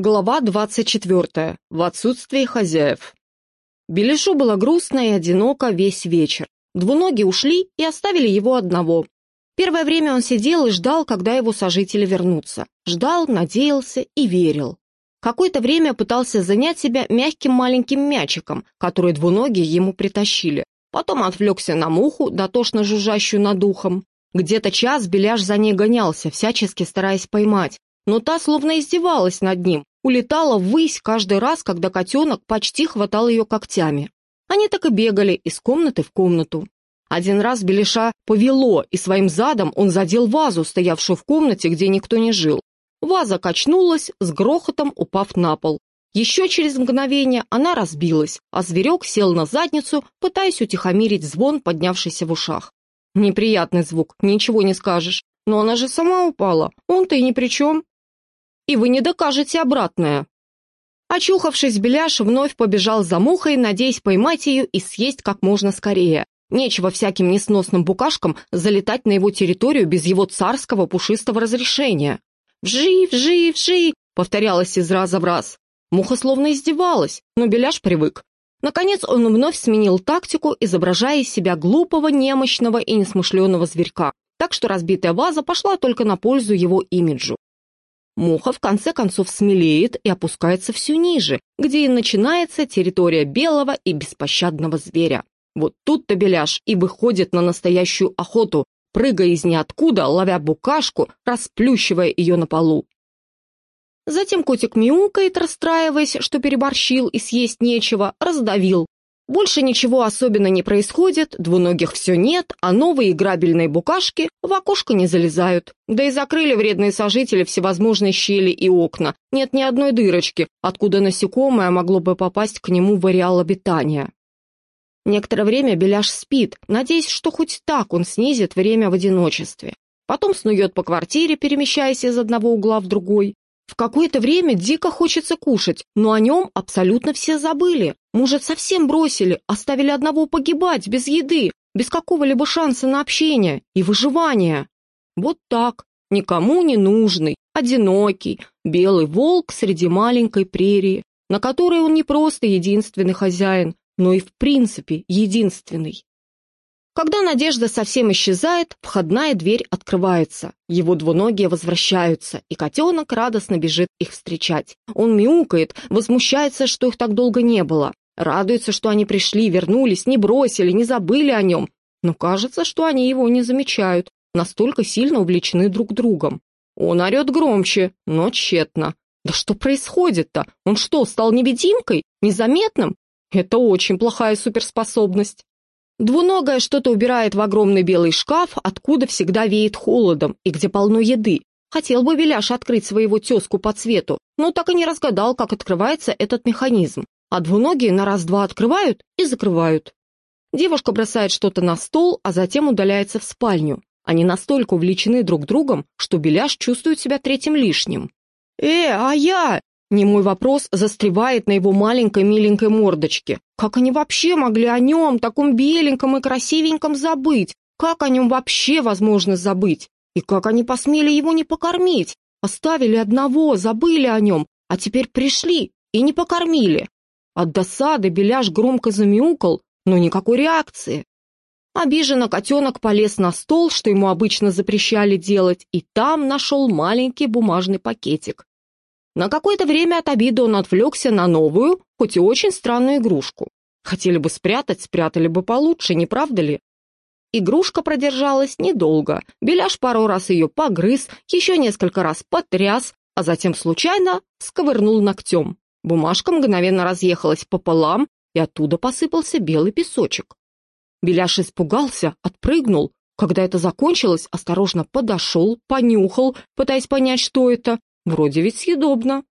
Глава 24. В отсутствии хозяев. Беляшу было грустно и одиноко весь вечер. Двуногие ушли и оставили его одного. Первое время он сидел и ждал, когда его сожители вернутся. Ждал, надеялся и верил. Какое-то время пытался занять себя мягким маленьким мячиком, который двуногие ему притащили. Потом отвлекся на муху, дотошно жужжащую над ухом. Где-то час Беляш за ней гонялся, всячески стараясь поймать но та словно издевалась над ним, улетала ввысь каждый раз, когда котенок почти хватал ее когтями. Они так и бегали из комнаты в комнату. Один раз Белиша повело, и своим задом он задел вазу, стоявшую в комнате, где никто не жил. Ваза качнулась, с грохотом упав на пол. Еще через мгновение она разбилась, а зверек сел на задницу, пытаясь утихомирить звон, поднявшийся в ушах. Неприятный звук, ничего не скажешь. Но она же сама упала, он-то и ни при чем и вы не докажете обратное». Очухавшись, Беляш вновь побежал за мухой, надеясь поймать ее и съесть как можно скорее. Нечего всяким несносным букашкам залетать на его территорию без его царского пушистого разрешения. «Вжи, вжи, вжи!» — повторялось из раза в раз. Муха словно издевалась, но Беляш привык. Наконец он вновь сменил тактику, изображая из себя глупого, немощного и несмышленого зверька. Так что разбитая ваза пошла только на пользу его имиджу. Муха в конце концов смелеет и опускается все ниже, где и начинается территория белого и беспощадного зверя. Вот тут-то Беляш и выходит на настоящую охоту, прыгая из ниоткуда, ловя букашку, расплющивая ее на полу. Затем котик мяукает, расстраиваясь, что переборщил и съесть нечего, раздавил, больше ничего особенно не происходит, двуногих все нет, а новые грабельные букашки в окошко не залезают. Да и закрыли вредные сожители всевозможные щели и окна. Нет ни одной дырочки, откуда насекомое могло бы попасть к нему в ареал обитания. Некоторое время Беляш спит, надеясь, что хоть так он снизит время в одиночестве. Потом снует по квартире, перемещаясь из одного угла в другой. В какое-то время дико хочется кушать, но о нем абсолютно все забыли. Может, совсем бросили, оставили одного погибать, без еды, без какого-либо шанса на общение и выживание. Вот так, никому не нужный, одинокий, белый волк среди маленькой прерии, на которой он не просто единственный хозяин, но и в принципе единственный. Когда надежда совсем исчезает, входная дверь открывается. Его двуногие возвращаются, и котенок радостно бежит их встречать. Он мяукает, возмущается, что их так долго не было. Радуется, что они пришли, вернулись, не бросили, не забыли о нем. Но кажется, что они его не замечают, настолько сильно увлечены друг другом. Он орет громче, но тщетно. Да что происходит-то? Он что, стал невидимкой? Незаметным? Это очень плохая суперспособность. Двуногая что-то убирает в огромный белый шкаф, откуда всегда веет холодом и где полно еды. Хотел бы Беляш открыть своего тезку по цвету, но так и не разгадал, как открывается этот механизм. А двуногие на раз-два открывают и закрывают. Девушка бросает что-то на стол, а затем удаляется в спальню. Они настолько увлечены друг другом, что Беляш чувствует себя третьим лишним. «Э, а я?» Немой вопрос застревает на его маленькой миленькой мордочке. Как они вообще могли о нем, таком беленьком и красивеньком, забыть? Как о нем вообще возможно забыть? И как они посмели его не покормить? Оставили одного, забыли о нем, а теперь пришли и не покормили. От досады Беляш громко замяукал, но никакой реакции. Обиженно котенок полез на стол, что ему обычно запрещали делать, и там нашел маленький бумажный пакетик. На какое-то время от обиды он отвлекся на новую, хоть и очень странную игрушку. Хотели бы спрятать, спрятали бы получше, не правда ли? Игрушка продержалась недолго. Беляш пару раз ее погрыз, еще несколько раз потряс, а затем случайно сковырнул ногтем. Бумажка мгновенно разъехалась пополам, и оттуда посыпался белый песочек. Беляш испугался, отпрыгнул. Когда это закончилось, осторожно подошел, понюхал, пытаясь понять, что это, Вроде ведь съедобно.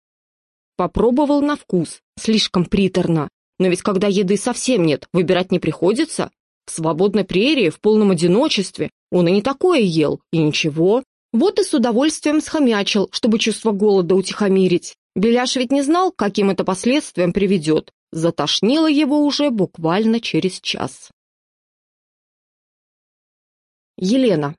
Попробовал на вкус, слишком приторно. Но ведь когда еды совсем нет, выбирать не приходится. В свободной прерии, в полном одиночестве, он и не такое ел, и ничего. Вот и с удовольствием схомячил, чтобы чувство голода утихомирить. Беляш ведь не знал, каким это последствиям приведет. Затошнило его уже буквально через час. Елена.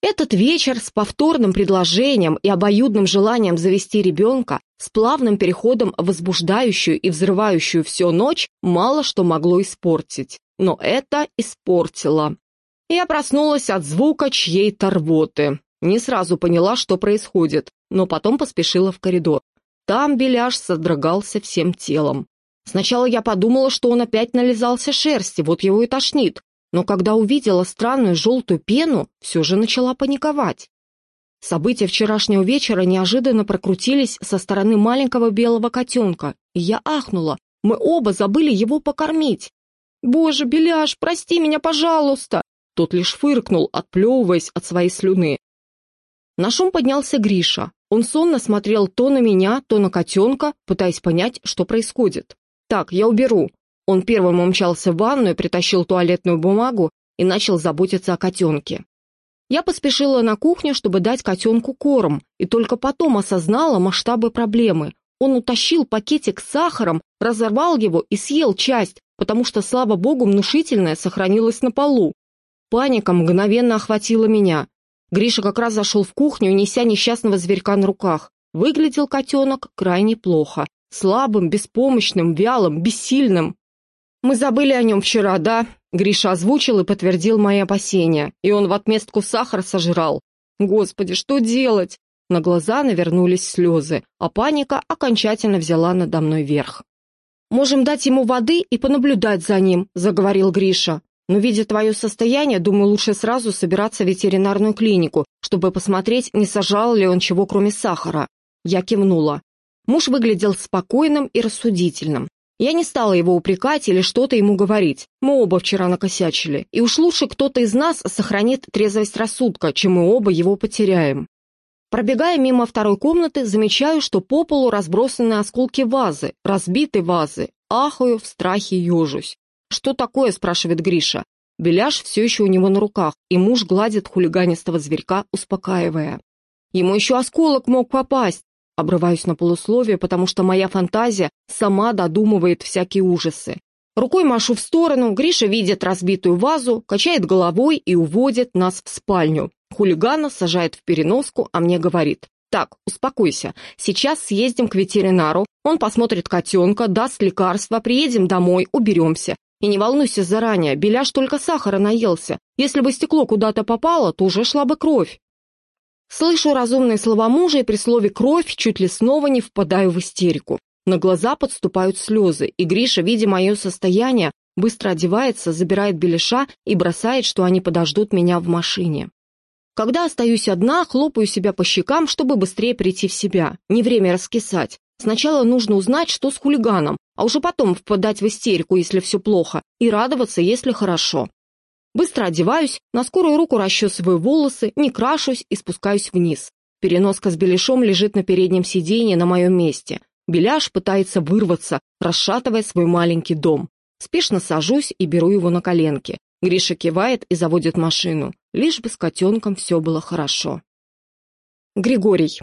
Этот вечер с повторным предложением и обоюдным желанием завести ребенка, с плавным переходом в возбуждающую и взрывающую всю ночь, мало что могло испортить. Но это испортило. Я проснулась от звука чьей-то рвоты. Не сразу поняла, что происходит, но потом поспешила в коридор. Там Беляш содрогался всем телом. Сначала я подумала, что он опять нализался шерсти, вот его и тошнит, но когда увидела странную желтую пену, все же начала паниковать. События вчерашнего вечера неожиданно прокрутились со стороны маленького белого котенка, и я ахнула. Мы оба забыли его покормить. «Боже, Беляш, прости меня, пожалуйста!» Тот лишь фыркнул, отплевываясь от своей слюны. На шум поднялся Гриша. Он сонно смотрел то на меня, то на котенка, пытаясь понять, что происходит. «Так, я уберу», он первым умчался в ванную, притащил туалетную бумагу и начал заботиться о котенке. Я поспешила на кухню, чтобы дать котенку корм, и только потом осознала масштабы проблемы. Он утащил пакетик с сахаром, разорвал его и съел часть, потому что, слава богу, внушительное сохранилось на полу. Паника мгновенно охватила меня. Гриша как раз зашел в кухню, неся несчастного зверька на руках. Выглядел котенок крайне плохо. Слабым, беспомощным, вялым, бессильным. «Мы забыли о нем вчера, да?» Гриша озвучил и подтвердил мои опасения, и он в отместку сахар сожрал. «Господи, что делать?» На глаза навернулись слезы, а паника окончательно взяла надо мной верх. «Можем дать ему воды и понаблюдать за ним», — заговорил Гриша. «Но, видя твое состояние, думаю, лучше сразу собираться в ветеринарную клинику, чтобы посмотреть, не сожрал ли он чего, кроме сахара». Я кивнула. Муж выглядел спокойным и рассудительным. Я не стала его упрекать или что-то ему говорить. Мы оба вчера накосячили. И уж лучше кто-то из нас сохранит трезвость рассудка, чем мы оба его потеряем. Пробегая мимо второй комнаты, замечаю, что по полу разбросаны осколки вазы, разбитой вазы. Ахаю, в страхе ежусь. «Что такое?» – спрашивает Гриша. Беляш все еще у него на руках, и муж гладит хулиганистого зверька, успокаивая. Ему еще осколок мог попасть. Обрываюсь на полусловие, потому что моя фантазия сама додумывает всякие ужасы. Рукой машу в сторону, Гриша видит разбитую вазу, качает головой и уводит нас в спальню. Хулигана сажает в переноску, а мне говорит. «Так, успокойся. Сейчас съездим к ветеринару, он посмотрит котенка, даст лекарства, приедем домой, уберемся. И не волнуйся заранее, Беляш только сахара наелся. Если бы стекло куда-то попало, то уже шла бы кровь». Слышу разумные слова мужа и при слове «кровь» чуть ли снова не впадаю в истерику. На глаза подступают слезы, и Гриша, видя мое состояние, быстро одевается, забирает беляша и бросает, что они подождут меня в машине. Когда остаюсь одна, хлопаю себя по щекам, чтобы быстрее прийти в себя. Не время раскисать. Сначала нужно узнать, что с хулиганом, а уже потом впадать в истерику, если все плохо, и радоваться, если хорошо. Быстро одеваюсь, на скорую руку расчесываю волосы, не крашусь и спускаюсь вниз. Переноска с беляшом лежит на переднем сиденье на моем месте. Беляш пытается вырваться, расшатывая свой маленький дом. Спешно сажусь и беру его на коленки. Гриша кивает и заводит машину. Лишь бы с котенком все было хорошо. Григорий.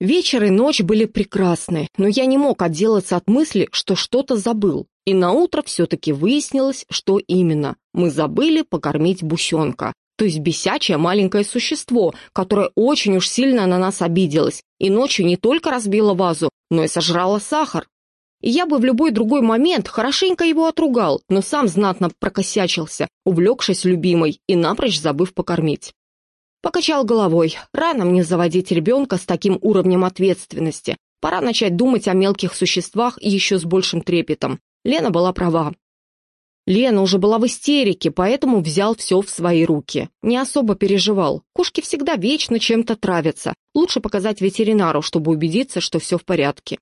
Вечер и ночь были прекрасны, но я не мог отделаться от мысли, что что-то забыл. И на утро все-таки выяснилось, что именно. Мы забыли покормить бусенка. То есть бесячее маленькое существо, которое очень уж сильно на нас обиделось. И ночью не только разбило вазу, но и сожрало сахар. И я бы в любой другой момент хорошенько его отругал, но сам знатно прокосячился, увлекшись любимой и напрочь забыв покормить. Покачал головой. Рано мне заводить ребенка с таким уровнем ответственности. Пора начать думать о мелких существах еще с большим трепетом. Лена была права. Лена уже была в истерике, поэтому взял все в свои руки. Не особо переживал. Кошки всегда вечно чем-то травятся. Лучше показать ветеринару, чтобы убедиться, что все в порядке.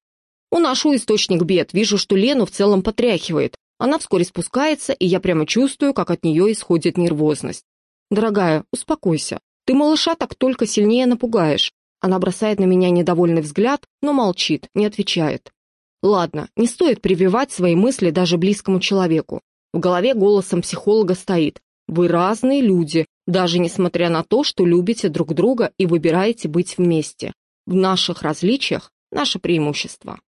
Уношу источник бед, вижу, что Лену в целом потряхивает. Она вскоре спускается, и я прямо чувствую, как от нее исходит нервозность. «Дорогая, успокойся. Ты малыша так только сильнее напугаешь». Она бросает на меня недовольный взгляд, но молчит, не отвечает. Ладно, не стоит прививать свои мысли даже близкому человеку. В голове голосом психолога стоит «Вы разные люди, даже несмотря на то, что любите друг друга и выбираете быть вместе. В наших различиях наше преимущество».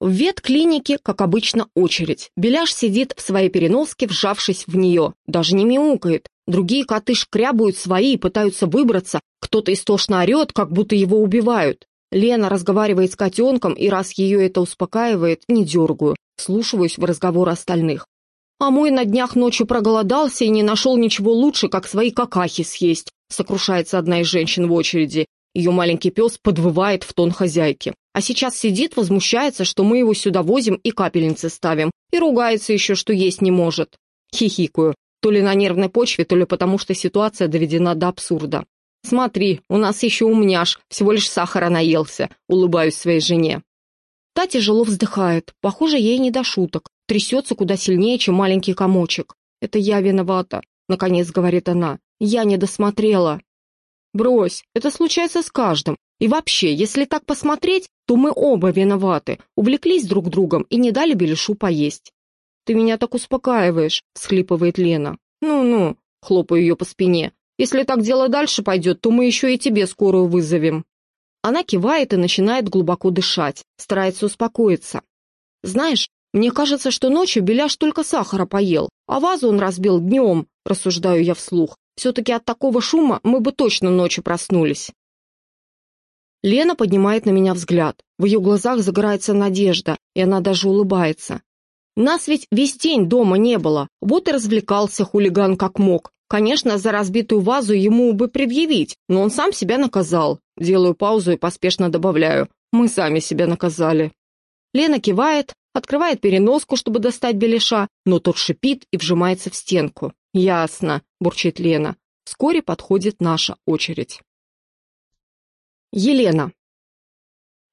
В ветклинике, как обычно, очередь. Беляш сидит в своей переноске, вжавшись в нее. Даже не мяукает. Другие коты шкрябают свои и пытаются выбраться. Кто-то истошно орет, как будто его убивают. Лена разговаривает с котенком, и раз ее это успокаивает, не дергаю. Слушаюсь в разговор остальных. А мой на днях ночью проголодался и не нашел ничего лучше, как свои какахи съесть, сокрушается одна из женщин в очереди. Ее маленький пес подвывает в тон хозяйки. А сейчас сидит, возмущается, что мы его сюда возим и капельницы ставим. И ругается еще, что есть не может. Хихикаю. То ли на нервной почве, то ли потому, что ситуация доведена до абсурда. «Смотри, у нас еще умняш, всего лишь сахара наелся», — улыбаюсь своей жене. Та тяжело вздыхает. Похоже, ей не до шуток. Трясется куда сильнее, чем маленький комочек. «Это я виновата», — наконец говорит она. «Я не досмотрела». Брось, это случается с каждым. И вообще, если так посмотреть, то мы оба виноваты, увлеклись друг другом и не дали Белишу поесть. «Ты меня так успокаиваешь», — схлипывает Лена. «Ну-ну», — хлопаю ее по спине. «Если так дело дальше пойдет, то мы еще и тебе скорую вызовем». Она кивает и начинает глубоко дышать, старается успокоиться. «Знаешь, мне кажется, что ночью Беляш только сахара поел, а вазу он разбил днем», — рассуждаю я вслух. Все-таки от такого шума мы бы точно ночью проснулись. Лена поднимает на меня взгляд. В ее глазах загорается надежда, и она даже улыбается. Нас ведь весь день дома не было, вот и развлекался хулиган как мог. Конечно, за разбитую вазу ему бы предъявить, но он сам себя наказал. Делаю паузу и поспешно добавляю. Мы сами себя наказали. Лена кивает, открывает переноску, чтобы достать беляша, но тот шипит и вжимается в стенку. «Ясно», — бурчит Лена. Вскоре подходит наша очередь. Елена.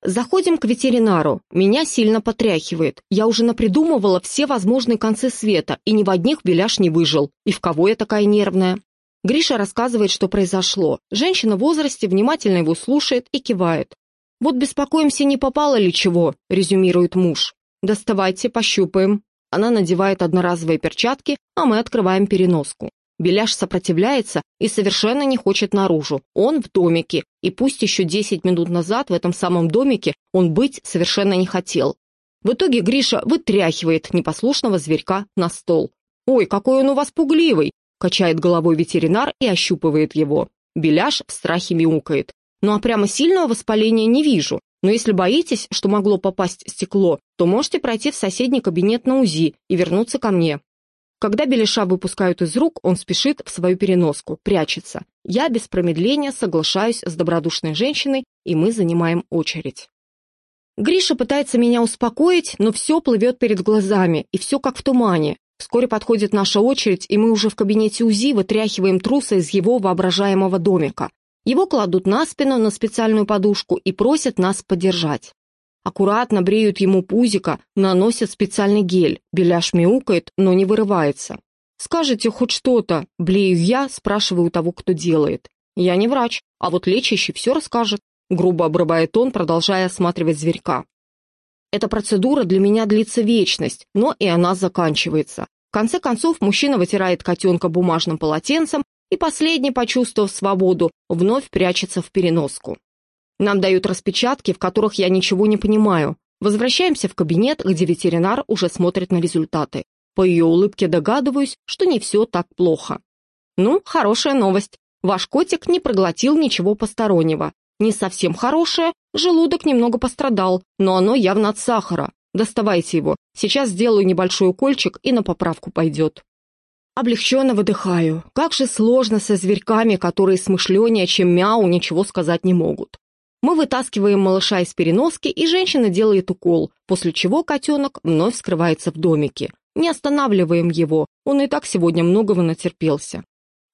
Заходим к ветеринару. Меня сильно потряхивает. Я уже напридумывала все возможные концы света, и ни в одних беляш не выжил. И в кого я такая нервная? Гриша рассказывает, что произошло. Женщина в возрасте внимательно его слушает и кивает. «Вот беспокоимся, не попало ли чего», — резюмирует муж. «Доставайте, пощупаем». Она надевает одноразовые перчатки, а мы открываем переноску. Беляш сопротивляется и совершенно не хочет наружу. Он в домике, и пусть еще 10 минут назад в этом самом домике он быть совершенно не хотел. В итоге Гриша вытряхивает непослушного зверька на стол. «Ой, какой он у вас пугливый!» – качает головой ветеринар и ощупывает его. Беляш в страхе мяукает. «Ну а прямо сильного воспаления не вижу. Но если боитесь, что могло попасть стекло, то можете пройти в соседний кабинет на УЗИ и вернуться ко мне. Когда Беляша выпускают из рук, он спешит в свою переноску, прячется. Я без промедления соглашаюсь с добродушной женщиной, и мы занимаем очередь. Гриша пытается меня успокоить, но все плывет перед глазами, и все как в тумане. Вскоре подходит наша очередь, и мы уже в кабинете УЗИ вытряхиваем труса из его воображаемого домика. Его кладут на спину на специальную подушку и просят нас подержать. Аккуратно бреют ему пузико, наносят специальный гель. Беляш мяукает, но не вырывается. «Скажите хоть что-то», — блею я, спрашиваю того, кто делает. «Я не врач, а вот лечащий все расскажет», — грубо обрывает он, продолжая осматривать зверька. Эта процедура для меня длится вечность, но и она заканчивается. В конце концов, мужчина вытирает котенка бумажным полотенцем, и последний, почувствовав свободу, вновь прячется в переноску. Нам дают распечатки, в которых я ничего не понимаю. Возвращаемся в кабинет, где ветеринар уже смотрит на результаты. По ее улыбке догадываюсь, что не все так плохо. Ну, хорошая новость. Ваш котик не проглотил ничего постороннего. Не совсем хорошая, желудок немного пострадал, но оно явно от сахара. Доставайте его. Сейчас сделаю небольшой укольчик и на поправку пойдет. Облегченно выдыхаю. Как же сложно со зверьками, которые смышленнее, чем мяу, ничего сказать не могут. Мы вытаскиваем малыша из переноски, и женщина делает укол, после чего котенок вновь скрывается в домике. Не останавливаем его, он и так сегодня многого натерпелся.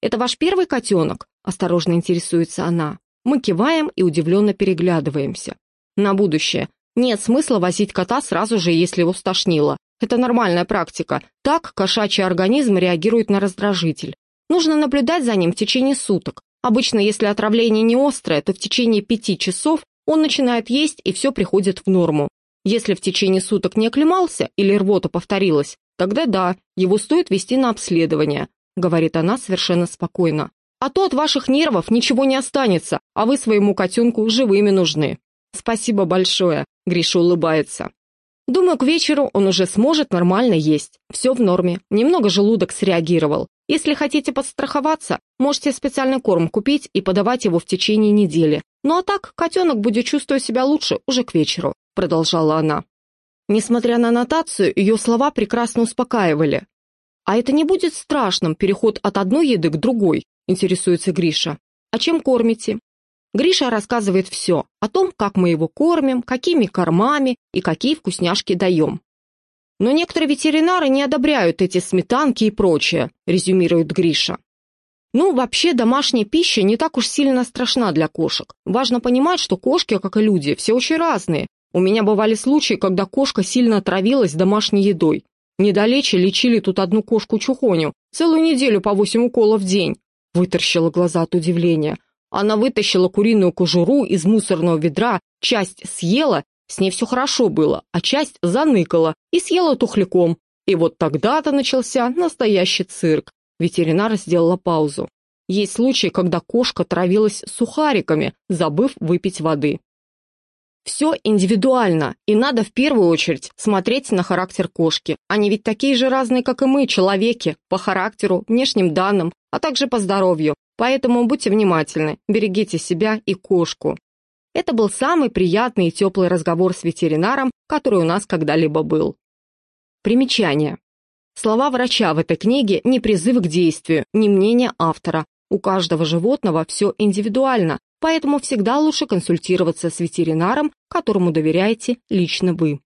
«Это ваш первый котенок?» – осторожно интересуется она. Мы киваем и удивленно переглядываемся. На будущее. Нет смысла возить кота сразу же, если его стошнило. Это нормальная практика. Так кошачий организм реагирует на раздражитель. Нужно наблюдать за ним в течение суток. Обычно, если отравление не острое, то в течение пяти часов он начинает есть и все приходит в норму. Если в течение суток не оклемался или рвота повторилась, тогда да, его стоит вести на обследование, говорит она совершенно спокойно. А то от ваших нервов ничего не останется, а вы своему котенку живыми нужны. Спасибо большое, Гриша улыбается. Думаю, к вечеру он уже сможет нормально есть. Все в норме. Немного желудок среагировал. Если хотите подстраховаться, можете специальный корм купить и подавать его в течение недели. Ну а так, котенок будет чувствовать себя лучше уже к вечеру», — продолжала она. Несмотря на нотацию, ее слова прекрасно успокаивали. «А это не будет страшным, переход от одной еды к другой?» — интересуется Гриша. «А чем кормите?» Гриша рассказывает все о том, как мы его кормим, какими кормами и какие вкусняшки даем. Но некоторые ветеринары не одобряют эти сметанки и прочее, резюмирует Гриша. Ну, вообще, домашняя пища не так уж сильно страшна для кошек. Важно понимать, что кошки, как и люди, все очень разные. У меня бывали случаи, когда кошка сильно отравилась домашней едой. Недалече лечили тут одну кошку-чухоню, целую неделю по восемь уколов в день. Вытаращила глаза от удивления. Она вытащила куриную кожуру из мусорного ведра, часть съела, с ней все хорошо было, а часть заныкала и съела тухляком. И вот тогда-то начался настоящий цирк. Ветеринар сделала паузу. Есть случаи, когда кошка травилась сухариками, забыв выпить воды. Все индивидуально, и надо в первую очередь смотреть на характер кошки. Они ведь такие же разные, как и мы, человеки, по характеру, внешним данным, а также по здоровью. Поэтому будьте внимательны, берегите себя и кошку. Это был самый приятный и теплый разговор с ветеринаром, который у нас когда-либо был. Примечание. Слова врача в этой книге не призыв к действию, не мнение автора. У каждого животного все индивидуально, поэтому всегда лучше консультироваться с ветеринаром, которому доверяете лично вы.